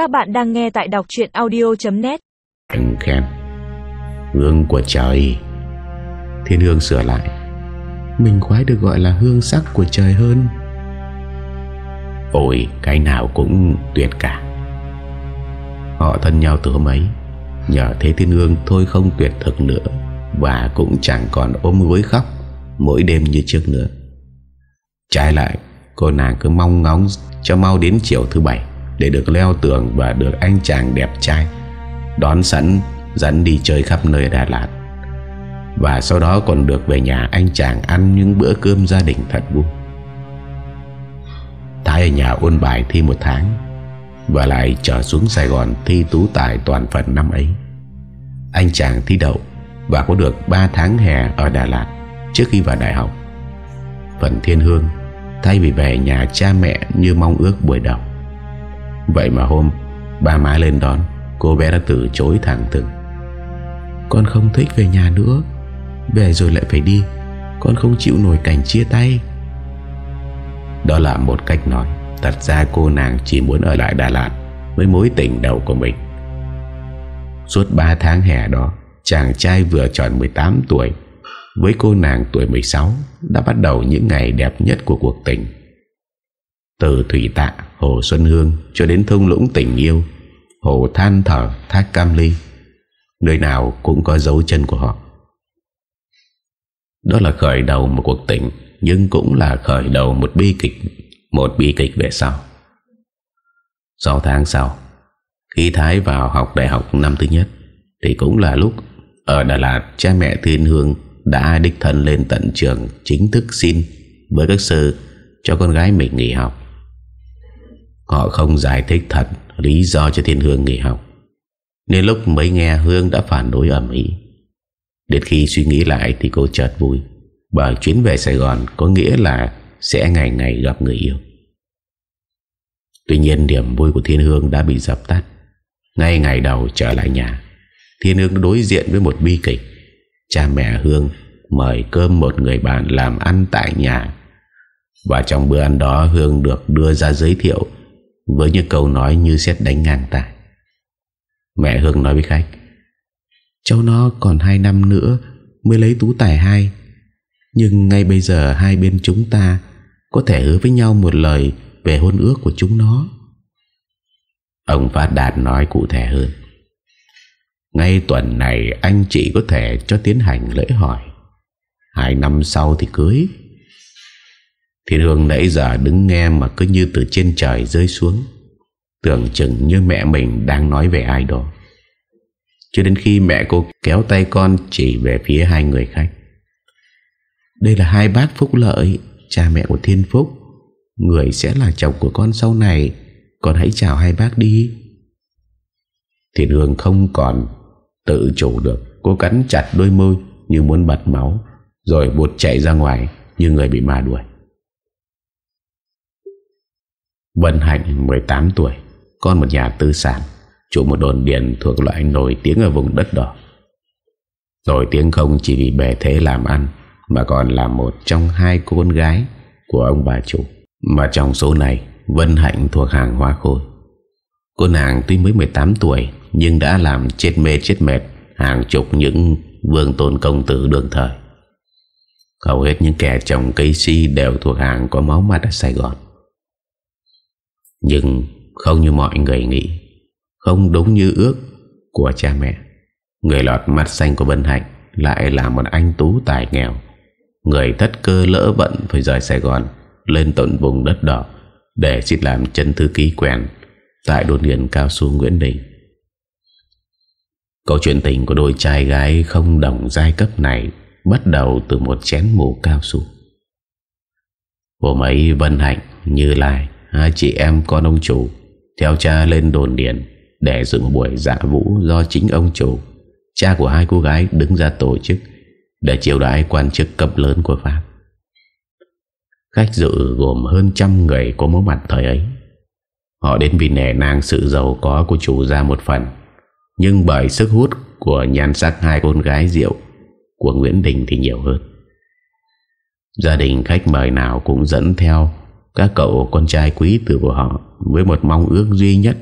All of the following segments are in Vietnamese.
Các bạn đang nghe tại đọc chuyện audio.net Anh khen Hương của trời. Thiên hương sửa lại. Mình khoái được gọi là hương sắc của trời hơn. Ôi, cái nào cũng tuyệt cả. Họ thân nhau từ hôm ấy. Nhờ thế thiên hương thôi không tuyệt thực nữa. Và cũng chẳng còn ôm gối khóc Mỗi đêm như trước nữa. Trái lại, Cô nàng cứ mong ngóng cho mau đến chiều thứ bảy. Để được leo tường và được anh chàng đẹp trai, Đón sẵn dẫn đi chơi khắp nơi Đà Lạt. Và sau đó còn được về nhà anh chàng ăn những bữa cơm gia đình thật vui. Thái ở nhà ôn bài thi một tháng Và lại trở xuống Sài Gòn thi tú tài toàn phần năm ấy. Anh chàng thi đậu Và có được 3 tháng hè ở Đà Lạt Trước khi vào đại học. Phần thiên hương, Thay vì về nhà cha mẹ như mong ước buổi đầu. Vậy mà hôm, Ba má lên đón, Cô bé đã từ chối thẳng thừng. Con không thích về nhà nữa, Về rồi lại phải đi, Con không chịu nổi cảnh chia tay. Đó là một cách nói, Thật ra cô nàng chỉ muốn ở lại Đà Lạt Với mối tình đầu của mình. Suốt 3 tháng hè đó, Chàng trai vừa tròn 18 tuổi, Với cô nàng tuổi 16 Đã bắt đầu những ngày đẹp nhất của cuộc tình. Từ Thủy Tạ, Hồ Xuân Hương Cho đến thung lũng tình yêu Hồ Than Thở, Thác Cam Ly. Nơi nào cũng có dấu chân của họ. Đó là khởi đầu một cuộc tình Nhưng cũng là khởi đầu một bi kịch Một bi kịch về sau. 6 tháng sau Khi Thái vào học đại học năm thứ nhất Thì cũng là lúc Ở Đà Lạt cha mẹ Thiên Hương Đã đích thân lên tận trường Chính thức xin với các sư Cho con gái mình nghỉ học. Họ không giải thích thật lý do cho Thiên Hương nghỉ học. Nên lúc mới nghe Hương đã phản đối ẩm ý Đến khi suy nghĩ lại thì cô chợt vui Bởi chuyến về Sài Gòn có nghĩa là sẽ ngày ngày gặp người yêu. Tuy nhiên điểm vui của Thiên Hương đã bị dập tắt. Ngay ngày đầu trở lại nhà, Thiên Hương đối diện với một bi kịch. Cha mẹ Hương mời cơm một người bạn làm ăn tại nhà. Và trong bữa ăn đó, Hương được đưa ra giới thiệu với những câu nói như xét đánh ngang tài Mẹ Hương nói với khách, Cháu nó còn 2 năm nữa Mới lấy tú tài hai. Nhưng ngay bây giờ Hai bên chúng ta Có thể hứa với nhau một lời Về hôn ước của chúng nó. Ông Phát Đạt nói cụ thể hơn, Ngay tuần này Anh chị có thể cho tiến hành lễ hỏi. Hai năm sau thì cưới Thiên Hương nãy giờ đứng nghe mà cứ như từ trên trời rơi xuống. Tưởng chừng như mẹ mình đang nói về ai đó. Cho đến khi mẹ cô kéo tay con chỉ về phía hai người khách Đây là hai bác Phúc Lợi, Cha mẹ của Thiên Phúc. Người sẽ là chồng của con sau này. Con hãy chào hai bác đi. Thiên Hương không còn tự chủ được. Cô cắn chặt đôi môi như muốn bật máu, Rồi buột chạy ra ngoài như người bị ma đuổi. Vân Hạnh 18 tuổi, Con một nhà tư sản, Chủ một đồn điện thuộc loại nổi tiếng ở vùng đất đỏ. Nổi tiếng không chỉ vì bề thế làm ăn, Mà còn là một trong hai con gái Của ông bà chủ. Mà trong số này, Vân Hạnh thuộc hàng hoa khôi. Cô nàng tuy mới 18 tuổi, Nhưng đã làm chết mê chết mệt Hàng chục những vương tôn công tử đường thời. Hầu hết những kẻ trồng cây si Đều thuộc hàng có máu mắt ở Sài Gòn nhưng không như mọi người nghĩ, Không đúng như ước của cha mẹ. Người lọt mắt xanh của Vân Hạnh Lại là một anh tú tài nghèo, Người thất cơ lỡ vận Phải rời Sài Gòn, Lên tận vùng đất đỏ Để xin làm chân thư ký quèn Tại đồn điền cao su Nguyễn Đình. Câu chuyện tình của đôi trai gái Không đồng giai cấp này Bắt đầu từ một chén mù cao su. Hôm ấy Vân Hạnh Như Lai Hai chị em con ông chủ Theo cha lên đồn điền Để dự một buổi dạ vũ do chính ông chủ. Cha của hai cô gái đứng ra tổ chức Để chiều đãi quan chức cấp lớn của Pháp. Khách dự gồm hơn trăm người có máu mặt thời ấy. Họ đến vì nể nang sự giàu có của chủ ra một phần. Nhưng bởi sức hút của nhan sắc hai con gái rượu Của Nguyễn Đình thì nhiều hơn. Gia đình khách mời nào cũng dẫn theo các cậu con trai quý tử của họ với một mong ước duy nhất,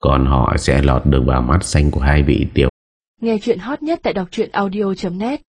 Còn họ sẽ lọt được vào mắt xanh của hai vị tiểu Nghe chuyện hot nhất tại đọc audio.net